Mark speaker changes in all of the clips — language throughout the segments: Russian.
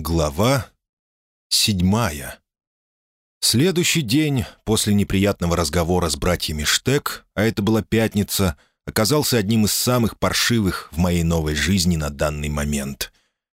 Speaker 1: Глава седьмая. Следующий день после неприятного разговора с братьями Штек, а это была пятница, оказался одним из самых паршивых в моей новой жизни на данный момент.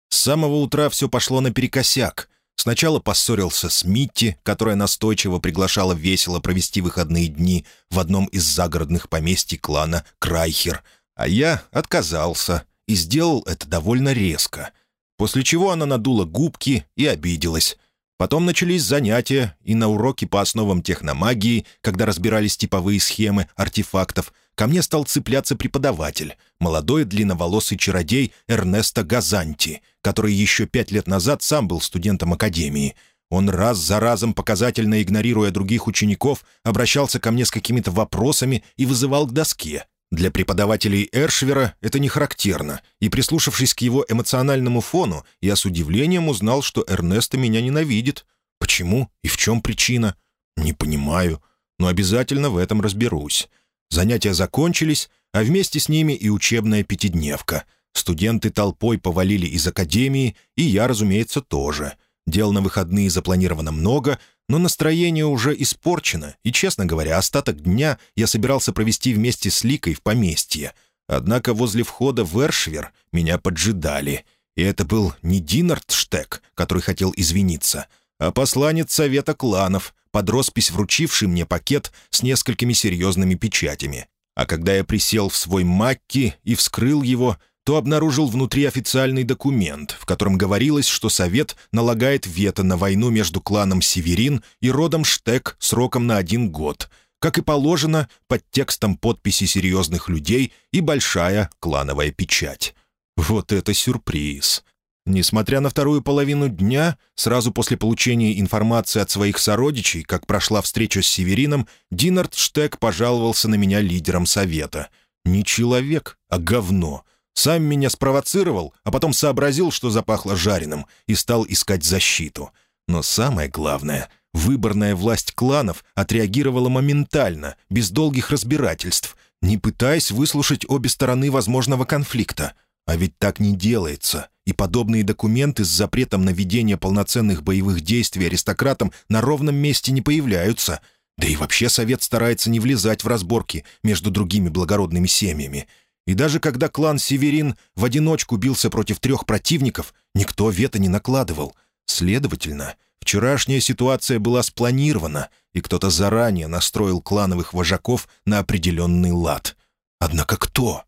Speaker 1: С самого утра все пошло наперекосяк. Сначала поссорился с Митти, которая настойчиво приглашала весело провести выходные дни в одном из загородных поместий клана Крайхер, а я отказался и сделал это довольно резко — после чего она надула губки и обиделась. Потом начались занятия, и на уроке по основам техномагии, когда разбирались типовые схемы артефактов, ко мне стал цепляться преподаватель, молодой длинноволосый чародей Эрнесто Газанти, который еще пять лет назад сам был студентом академии. Он раз за разом, показательно игнорируя других учеников, обращался ко мне с какими-то вопросами и вызывал к доске. Для преподавателей Эршвера это не характерно, и, прислушавшись к его эмоциональному фону, я с удивлением узнал, что Эрнесто меня ненавидит. Почему и в чем причина? Не понимаю, но обязательно в этом разберусь. Занятия закончились, а вместе с ними и учебная пятидневка. Студенты толпой повалили из академии, и я, разумеется, тоже. Дел на выходные запланировано много, но настроение уже испорчено, и, честно говоря, остаток дня я собирался провести вместе с Ликой в поместье. Однако возле входа в Эршвер меня поджидали. И это был не Динард Штек, который хотел извиниться, а посланец Совета кланов, под роспись вручивший мне пакет с несколькими серьезными печатями. А когда я присел в свой макки и вскрыл его, то обнаружил внутри официальный документ, в котором говорилось, что Совет налагает вето на войну между кланом Северин и родом Штек сроком на один год, как и положено, под текстом подписи серьезных людей и большая клановая печать. Вот это сюрприз! Несмотря на вторую половину дня, сразу после получения информации от своих сородичей, как прошла встреча с Северином, Динард Штек пожаловался на меня лидером Совета. Не человек, а говно — сам меня спровоцировал, а потом сообразил, что запахло жареным, и стал искать защиту. Но самое главное, выборная власть кланов отреагировала моментально, без долгих разбирательств, не пытаясь выслушать обе стороны возможного конфликта. А ведь так не делается, и подобные документы с запретом на ведение полноценных боевых действий аристократам на ровном месте не появляются. Да и вообще совет старается не влезать в разборки между другими благородными семьями — и даже когда клан Северин в одиночку бился против трех противников, никто вето не накладывал. Следовательно, вчерашняя ситуация была спланирована, и кто-то заранее настроил клановых вожаков на определенный лад. Однако кто?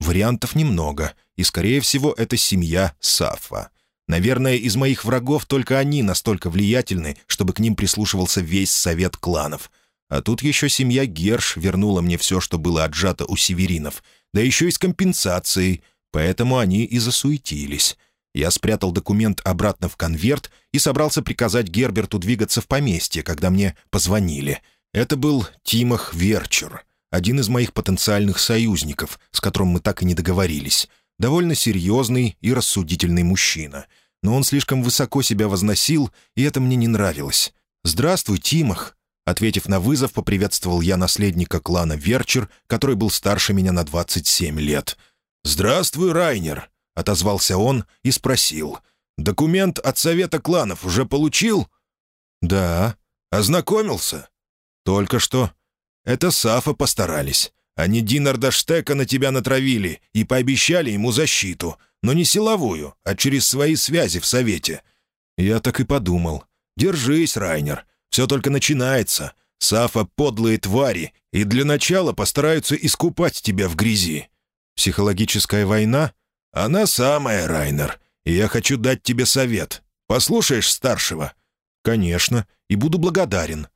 Speaker 1: Вариантов немного, и, скорее всего, это семья Сафа. Наверное, из моих врагов только они настолько влиятельны, чтобы к ним прислушивался весь совет кланов. А тут еще семья Герш вернула мне все, что было отжато у северинов — да еще и с компенсацией, поэтому они и засуетились. Я спрятал документ обратно в конверт и собрался приказать Герберту двигаться в поместье, когда мне позвонили. Это был Тимох Верчер, один из моих потенциальных союзников, с которым мы так и не договорились. Довольно серьезный и рассудительный мужчина. Но он слишком высоко себя возносил, и это мне не нравилось. «Здравствуй, Тимох», Ответив на вызов, поприветствовал я наследника клана Верчер, который был старше меня на 27 лет. «Здравствуй, Райнер!» — отозвался он и спросил. «Документ от Совета кланов уже получил?» «Да». «Ознакомился?» «Только что». «Это Сафа постарались. Они Динарда Штека на тебя натравили и пообещали ему защиту, но не силовую, а через свои связи в Совете». «Я так и подумал. Держись, Райнер. Все только начинается. Сафа — подлые твари, и для начала постараются искупать тебя в грязи. Психологическая война? Она самая, Райнер. И я хочу дать тебе совет. Послушаешь старшего? Конечно, и буду благодарен.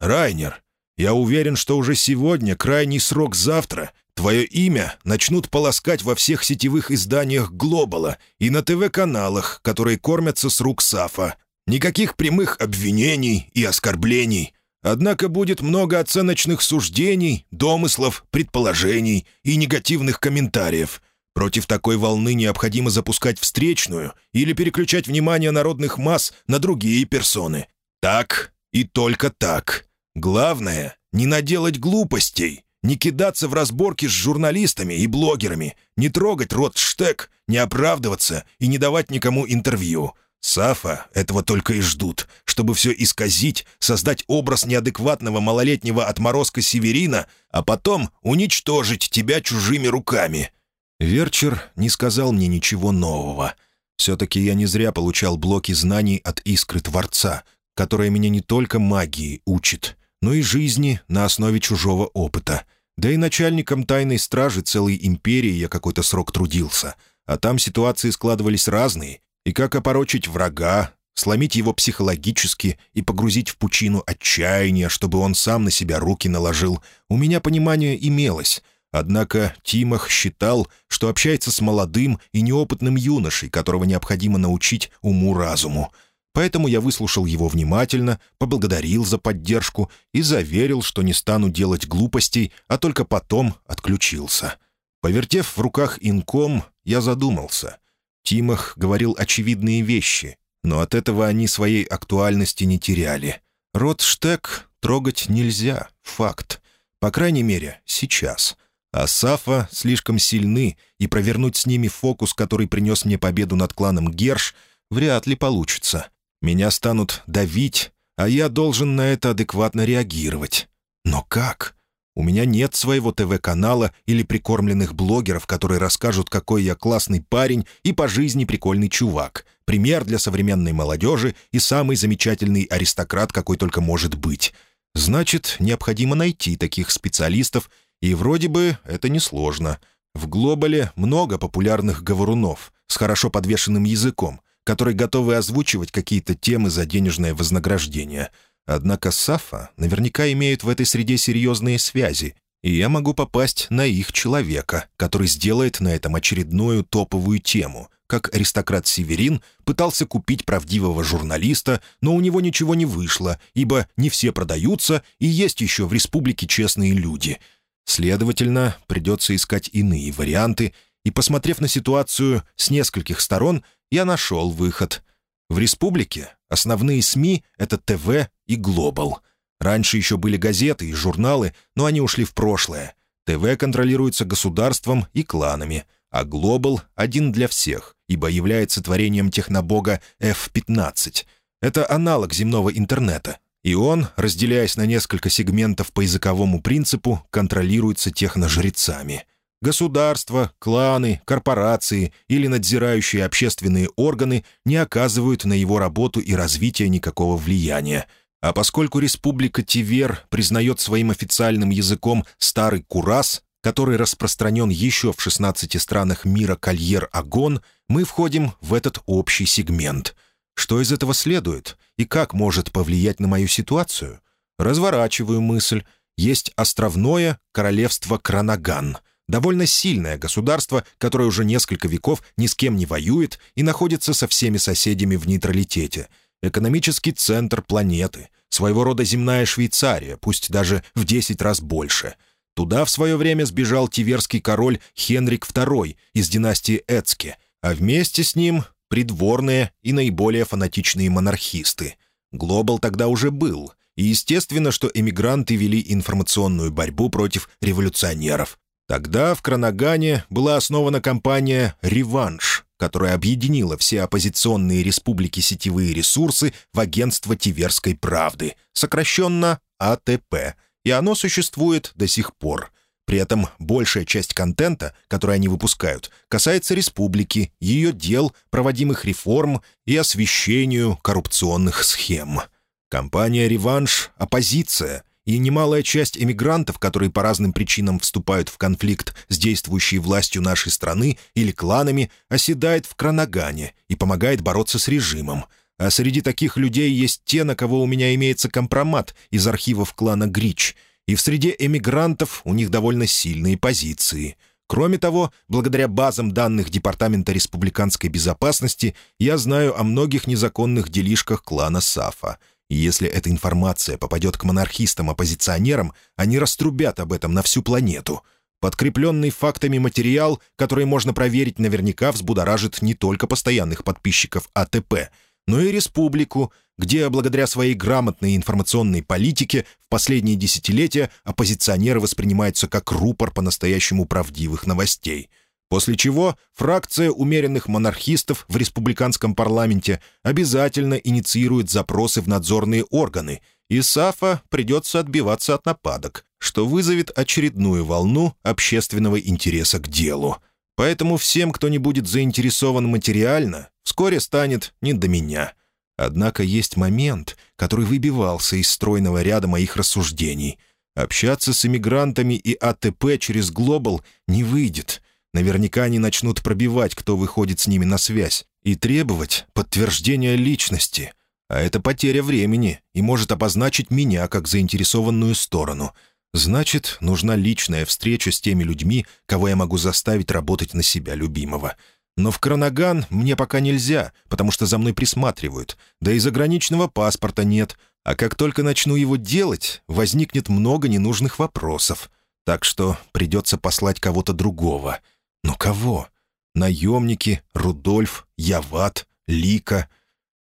Speaker 1: Райнер, я уверен, что уже сегодня, крайний срок завтра, твое имя начнут полоскать во всех сетевых изданиях Глобала и на ТВ-каналах, которые кормятся с рук Сафа. Никаких прямых обвинений и оскорблений. Однако будет много оценочных суждений, домыслов, предположений и негативных комментариев. Против такой волны необходимо запускать встречную или переключать внимание народных масс на другие персоны. Так и только так. Главное — не наделать глупостей, не кидаться в разборки с журналистами и блогерами, не трогать рот штек, не оправдываться и не давать никому интервью. Сафа этого только и ждут, чтобы все исказить, создать образ неадекватного малолетнего отморозка Северина, а потом уничтожить тебя чужими руками». Верчер не сказал мне ничего нового. Все-таки я не зря получал блоки знаний от искры Творца, которая меня не только магии учит, но и жизни на основе чужого опыта. Да и начальником тайной стражи целой империи я какой-то срок трудился, а там ситуации складывались разные, и как опорочить врага, сломить его психологически и погрузить в пучину отчаяния, чтобы он сам на себя руки наложил, у меня понимание имелось. Однако Тимох считал, что общается с молодым и неопытным юношей, которого необходимо научить уму-разуму. Поэтому я выслушал его внимательно, поблагодарил за поддержку и заверил, что не стану делать глупостей, а только потом отключился. Повертев в руках инком, я задумался. Тимох говорил очевидные вещи, но от этого они своей актуальности не теряли. Род Штек трогать нельзя, факт. По крайней мере, сейчас. А Сафа слишком сильны, и провернуть с ними фокус, который принес мне победу над кланом Герш, вряд ли получится. Меня станут давить, а я должен на это адекватно реагировать. Но как? У меня нет своего ТВ-канала или прикормленных блогеров, которые расскажут, какой я классный парень и по жизни прикольный чувак. Пример для современной молодежи и самый замечательный аристократ, какой только может быть. Значит, необходимо найти таких специалистов, и вроде бы это несложно. В Глобале много популярных говорунов с хорошо подвешенным языком, которые готовы озвучивать какие-то темы за денежное вознаграждение — Однако Сафа наверняка имеют в этой среде серьезные связи, и я могу попасть на их человека, который сделает на этом очередную топовую тему, как аристократ Северин пытался купить правдивого журналиста, но у него ничего не вышло, ибо не все продаются, и есть еще в республике честные люди. Следовательно, придется искать иные варианты, и, посмотрев на ситуацию с нескольких сторон, я нашел выход. В республике основные СМИ — это ТВ и Глобал. Раньше еще были газеты и журналы, но они ушли в прошлое. ТВ контролируется государством и кланами, а Глобал один для всех, ибо является творением технобога F-15. Это аналог земного интернета, и он, разделяясь на несколько сегментов по языковому принципу, контролируется техножрецами. Государства, кланы, корпорации или надзирающие общественные органы не оказывают на его работу и развитие никакого влияния. А поскольку Республика Тивер признает своим официальным языком старый курас, который распространен еще в 16 странах мира Кольер-Агон, мы входим в этот общий сегмент. Что из этого следует и как может повлиять на мою ситуацию? Разворачиваю мысль. Есть островное королевство Кранаган — Довольно сильное государство, которое уже несколько веков ни с кем не воюет и находится со всеми соседями в нейтралитете. Экономический центр планеты. Своего рода земная Швейцария, пусть даже в 10 раз больше. Туда в свое время сбежал тиверский король Хенрик II из династии Эцке, а вместе с ним придворные и наиболее фанатичные монархисты. Глобал тогда уже был, и естественно, что эмигранты вели информационную борьбу против революционеров, Тогда в Кранагане была основана компания «Реванш», которая объединила все оппозиционные республики сетевые ресурсы в агентство Тиверской правды, сокращенно АТП, и оно существует до сих пор. При этом большая часть контента, который они выпускают, касается республики, ее дел, проводимых реформ и освещению коррупционных схем. Компания «Реванш» — оппозиция — и немалая часть эмигрантов, которые по разным причинам вступают в конфликт с действующей властью нашей страны или кланами, оседает в Кранагане и помогает бороться с режимом. А среди таких людей есть те, на кого у меня имеется компромат из архивов клана Грич, и в среде эмигрантов у них довольно сильные позиции. Кроме того, благодаря базам данных Департамента республиканской безопасности я знаю о многих незаконных делишках клана Сафа — если эта информация попадет к монархистам-оппозиционерам, они раструбят об этом на всю планету. Подкрепленный фактами материал, который можно проверить, наверняка взбудоражит не только постоянных подписчиков АТП, но и республику, где, благодаря своей грамотной информационной политике, в последние десятилетия оппозиционеры воспринимаются как рупор по-настоящему правдивых новостей. После чего фракция умеренных монархистов в республиканском парламенте обязательно инициирует запросы в надзорные органы, и Сафа придется отбиваться от нападок, что вызовет очередную волну общественного интереса к делу. Поэтому всем, кто не будет заинтересован материально, вскоре станет не до меня. Однако есть момент, который выбивался из стройного ряда моих рассуждений. Общаться с иммигрантами и АТП через Глобал не выйдет. Наверняка они начнут пробивать, кто выходит с ними на связь, и требовать подтверждения личности. А это потеря времени и может обозначить меня как заинтересованную сторону. Значит, нужна личная встреча с теми людьми, кого я могу заставить работать на себя любимого. Но в Кронаган мне пока нельзя, потому что за мной присматривают, да и заграничного паспорта нет, а как только начну его делать, возникнет много ненужных вопросов. Так что придется послать кого-то другого. Но кого? Наемники, Рудольф, Яват, Лика.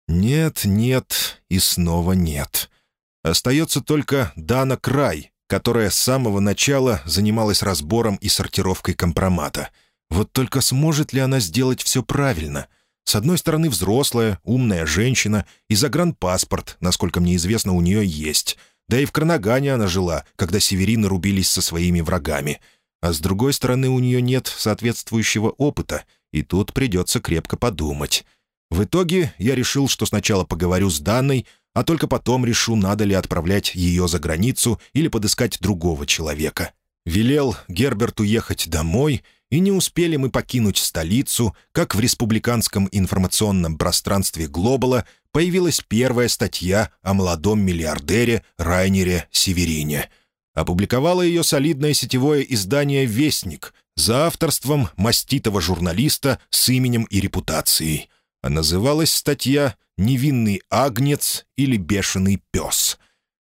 Speaker 1: Нет, нет и снова нет. Остается только Дана Край, которая с самого начала занималась разбором и сортировкой компромата — вот только сможет ли она сделать все правильно? С одной стороны, взрослая, умная женщина, и загранпаспорт, насколько мне известно, у нее есть. Да и в Кронагане она жила, когда северины рубились со своими врагами. А с другой стороны, у нее нет соответствующего опыта, и тут придется крепко подумать. В итоге я решил, что сначала поговорю с Данной, а только потом решу, надо ли отправлять ее за границу или подыскать другого человека. Велел Герберту ехать домой — и не успели мы покинуть столицу, как в республиканском информационном пространстве «Глобала» появилась первая статья о молодом миллиардере Райнере Северине. Опубликовало ее солидное сетевое издание «Вестник» за авторством маститого журналиста с именем и репутацией. А называлась статья «Невинный агнец» или «Бешеный пес».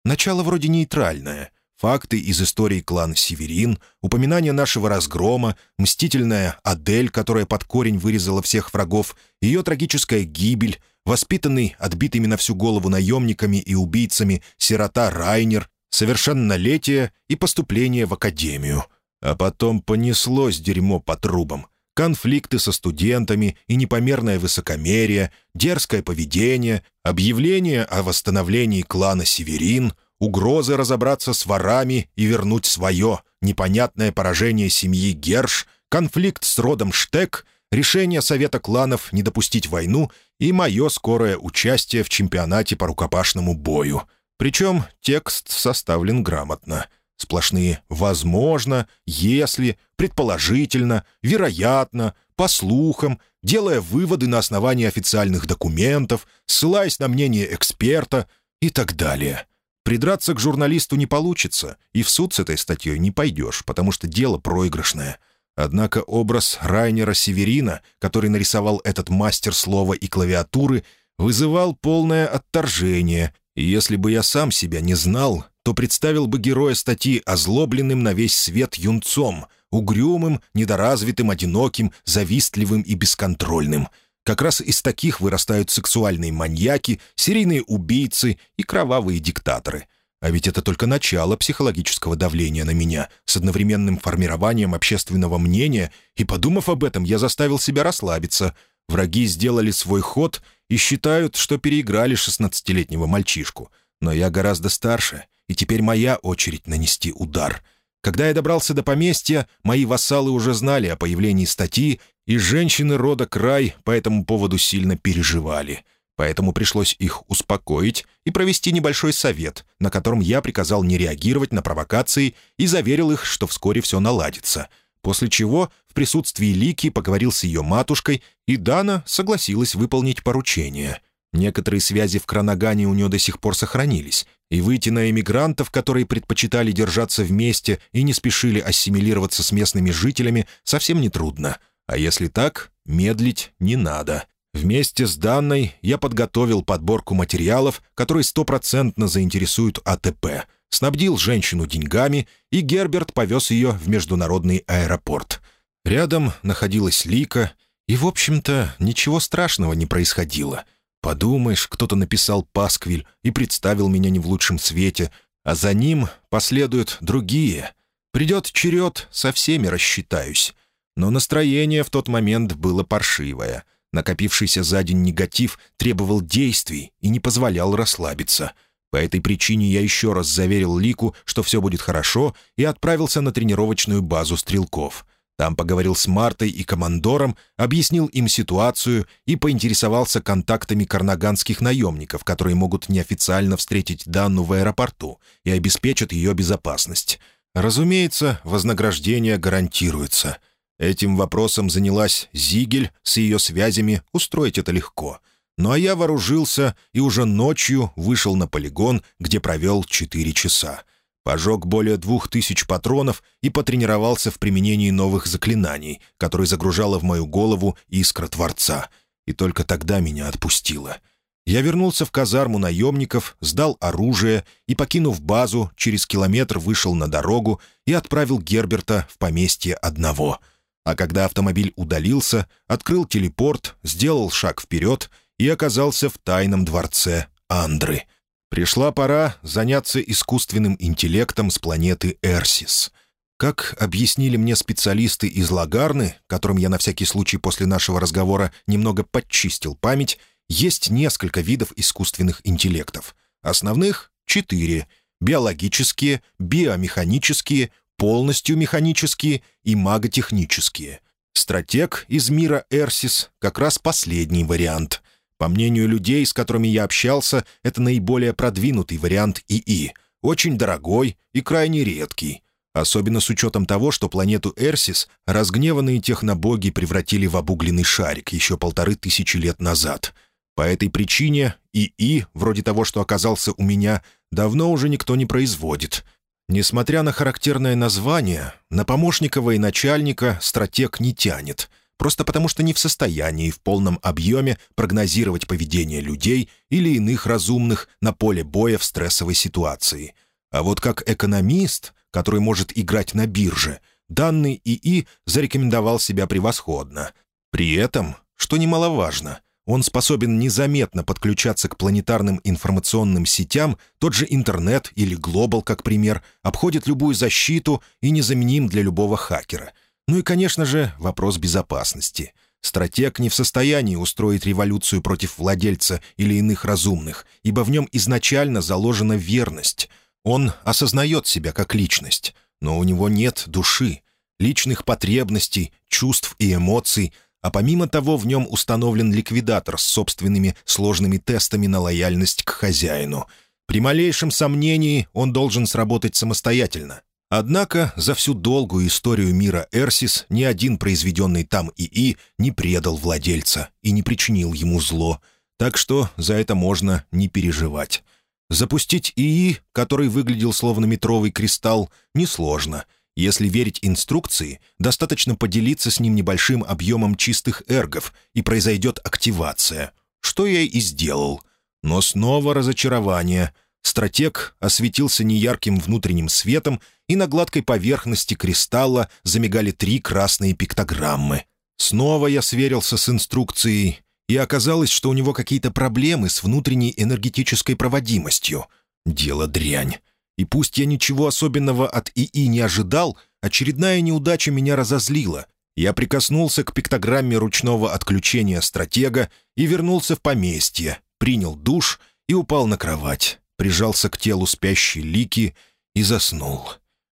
Speaker 1: Начало вроде нейтральное — Факты из истории клана Северин, упоминание нашего разгрома, мстительная Адель, которая под корень вырезала всех врагов, ее трагическая гибель, воспитанный отбитыми на всю голову наемниками и убийцами сирота Райнер, совершеннолетие и поступление в академию. А потом понеслось дерьмо по трубам. Конфликты со студентами и непомерное высокомерие, дерзкое поведение, объявление о восстановлении клана Северин — угрозы разобраться с ворами и вернуть свое, непонятное поражение семьи Герш, конфликт с родом Штек, решение Совета кланов не допустить войну и мое скорое участие в чемпионате по рукопашному бою. Причем текст составлен грамотно. Сплошные «возможно», «если», «предположительно», «вероятно», «по слухам», делая выводы на основании официальных документов, ссылаясь на мнение эксперта и так далее. Придраться к журналисту не получится, и в суд с этой статьей не пойдешь, потому что дело проигрышное. Однако образ Райнера Северина, который нарисовал этот мастер слова и клавиатуры, вызывал полное отторжение, и если бы я сам себя не знал, то представил бы героя статьи озлобленным на весь свет юнцом, угрюмым, недоразвитым, одиноким, завистливым и бесконтрольным — как раз из таких вырастают сексуальные маньяки, серийные убийцы и кровавые диктаторы. А ведь это только начало психологического давления на меня с одновременным формированием общественного мнения, и, подумав об этом, я заставил себя расслабиться. Враги сделали свой ход и считают, что переиграли шестнадцатилетнего мальчишку. Но я гораздо старше, и теперь моя очередь нанести удар — когда я добрался до поместья, мои вассалы уже знали о появлении статьи, и женщины рода Край по этому поводу сильно переживали. Поэтому пришлось их успокоить и провести небольшой совет, на котором я приказал не реагировать на провокации и заверил их, что вскоре все наладится. После чего присутствии Лики поговорил с ее матушкой, и Дана согласилась выполнить поручение. Некоторые связи в Кронагане у нее до сих пор сохранились, и выйти на эмигрантов, которые предпочитали держаться вместе и не спешили ассимилироваться с местными жителями, совсем нетрудно. А если так, медлить не надо. Вместе с Данной я подготовил подборку материалов, которые стопроцентно заинтересуют АТП, снабдил женщину деньгами, и Герберт повез ее в международный аэропорт. Рядом находилась Лика, и, в общем-то, ничего страшного не происходило — Подумаешь, кто-то написал пасквиль и представил меня не в лучшем свете, а за ним последуют другие. Придет черед, со всеми рассчитаюсь. Но настроение в тот момент было паршивое. Накопившийся за день негатив требовал действий и не позволял расслабиться. По этой причине я еще раз заверил Лику, что все будет хорошо, и отправился на тренировочную базу стрелков — там поговорил с Мартой и командором, объяснил им ситуацию и поинтересовался контактами карнаганских наемников, которые могут неофициально встретить Данну в аэропорту и обеспечат ее безопасность. Разумеется, вознаграждение гарантируется. Этим вопросом занялась Зигель с ее связями, устроить это легко. Ну а я вооружился и уже ночью вышел на полигон, где провел четыре часа пожег более двух тысяч патронов и потренировался в применении новых заклинаний, которые загружала в мою голову искра Творца. И только тогда меня отпустило. Я вернулся в казарму наемников, сдал оружие и, покинув базу, через километр вышел на дорогу и отправил Герберта в поместье одного. А когда автомобиль удалился, открыл телепорт, сделал шаг вперед и оказался в тайном дворце Андры — Пришла пора заняться искусственным интеллектом с планеты Эрсис. Как объяснили мне специалисты из Лагарны, которым я на всякий случай после нашего разговора немного подчистил память, есть несколько видов искусственных интеллектов. Основных — четыре — биологические, биомеханические, полностью механические и маготехнические. Стратег из мира Эрсис — как раз последний вариант — по мнению людей, с которыми я общался, это наиболее продвинутый вариант ИИ, очень дорогой и крайне редкий. Особенно с учетом того, что планету Эрсис разгневанные технобоги превратили в обугленный шарик еще полторы тысячи лет назад. По этой причине ИИ, вроде того, что оказался у меня, давно уже никто не производит. Несмотря на характерное название, на помощника военачальника стратег не тянет — просто потому что не в состоянии в полном объеме прогнозировать поведение людей или иных разумных на поле боя в стрессовой ситуации. А вот как экономист, который может играть на бирже, данный ИИ зарекомендовал себя превосходно. При этом, что немаловажно, он способен незаметно подключаться к планетарным информационным сетям, тот же интернет или глобал, как пример, обходит любую защиту и незаменим для любого хакера — ну и, конечно же, вопрос безопасности. Стратег не в состоянии устроить революцию против владельца или иных разумных, ибо в нем изначально заложена верность. Он осознает себя как личность, но у него нет души, личных потребностей, чувств и эмоций, а помимо того в нем установлен ликвидатор с собственными сложными тестами на лояльность к хозяину. При малейшем сомнении он должен сработать самостоятельно, Однако за всю долгую историю мира Эрсис ни один произведенный там ИИ не предал владельца и не причинил ему зло, так что за это можно не переживать. Запустить ИИ, который выглядел словно метровый кристалл, несложно. Если верить инструкции, достаточно поделиться с ним небольшим объемом чистых эргов, и произойдет активация. Что я и сделал. Но снова разочарование — Стратег осветился неярким внутренним светом, и на гладкой поверхности кристалла замигали три красные пиктограммы. Снова я сверился с инструкцией, и оказалось, что у него какие-то проблемы с внутренней энергетической проводимостью. Дело дрянь. И пусть я ничего особенного от ИИ не ожидал, очередная неудача меня разозлила. Я прикоснулся к пиктограмме ручного отключения стратега и вернулся в поместье, принял душ и упал на кровать прижался к телу спящей Лики и заснул.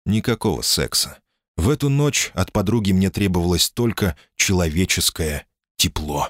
Speaker 1: Никакого секса. В эту ночь от подруги мне требовалось только человеческое тепло.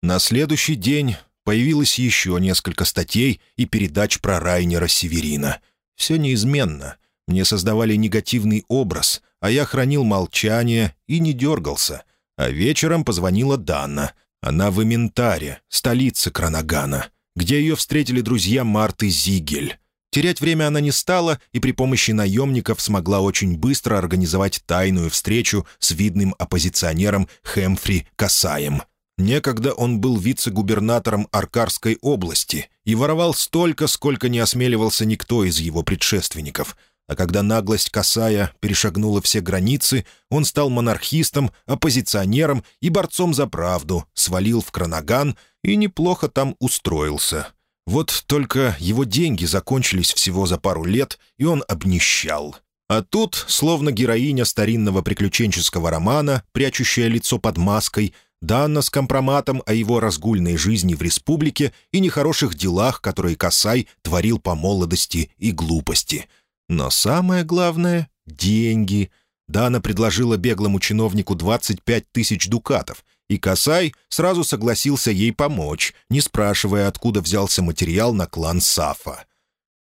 Speaker 1: На следующий день появилось еще несколько статей и передач про Райнера Северина. Все неизменно. Мне создавали негативный образ, а я хранил молчание и не дергался. А вечером позвонила Дана. Она в Эментаре, столице Кранагана где ее встретили друзья Марты Зигель. Терять время она не стала и при помощи наемников смогла очень быстро организовать тайную встречу с видным оппозиционером Хэмфри Касаем. Некогда он был вице-губернатором Аркарской области и воровал столько, сколько не осмеливался никто из его предшественников — а когда наглость Касая перешагнула все границы, он стал монархистом, оппозиционером и борцом за правду, свалил в Кранаган и неплохо там устроился. Вот только его деньги закончились всего за пару лет, и он обнищал. А тут, словно героиня старинного приключенческого романа, прячущая лицо под маской, Данна с компроматом о его разгульной жизни в республике и нехороших делах, которые Касай творил по молодости и глупости. Но самое главное — деньги. Дана предложила беглому чиновнику 25 тысяч дукатов, и Касай сразу согласился ей помочь, не спрашивая, откуда взялся материал на клан Сафа.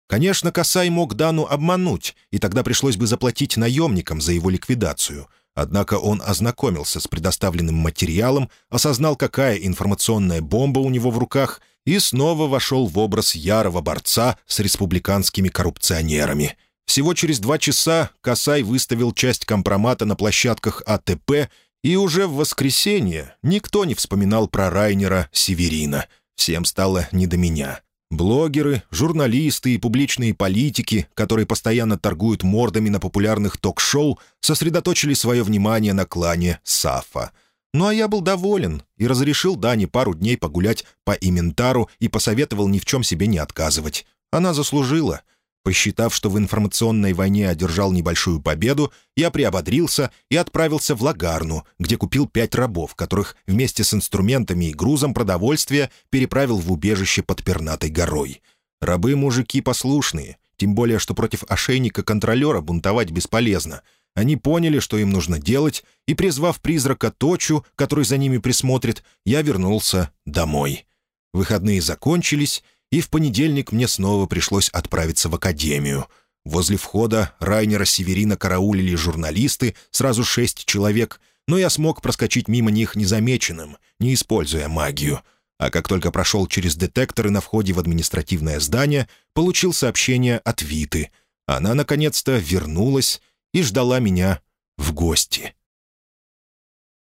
Speaker 1: Конечно, Касай мог Дану обмануть, и тогда пришлось бы заплатить наемникам за его ликвидацию — Однако он ознакомился с предоставленным материалом, осознал, какая информационная бомба у него в руках, и снова вошел в образ ярого борца с республиканскими коррупционерами. Всего через два часа Касай выставил часть компромата на площадках АТП, и уже в воскресенье никто не вспоминал про Райнера Северина. Всем стало не до меня. Блогеры, журналисты и публичные политики, которые постоянно торгуют мордами на популярных ток-шоу, сосредоточили свое внимание на клане Сафа. Ну а я был доволен и разрешил Дане пару дней погулять по Иментару и посоветовал ни в чем себе не отказывать. Она заслужила — Посчитав, что в информационной войне одержал небольшую победу, я приободрился и отправился в Лагарну, где купил пять рабов, которых вместе с инструментами и грузом продовольствия переправил в убежище под Пернатой горой. Рабы-мужики послушные, тем более, что против ошейника-контролера бунтовать бесполезно. Они поняли, что им нужно делать, и, призвав призрака Точу, который за ними присмотрит, я вернулся домой. Выходные закончились, и в понедельник мне снова пришлось отправиться в академию. Возле входа Райнера Северина караулили журналисты, сразу шесть человек, но я смог проскочить мимо них незамеченным, не используя магию. А как только прошел через детекторы на входе в административное здание, получил сообщение от Виты. Она, наконец-то, вернулась и ждала меня в гости.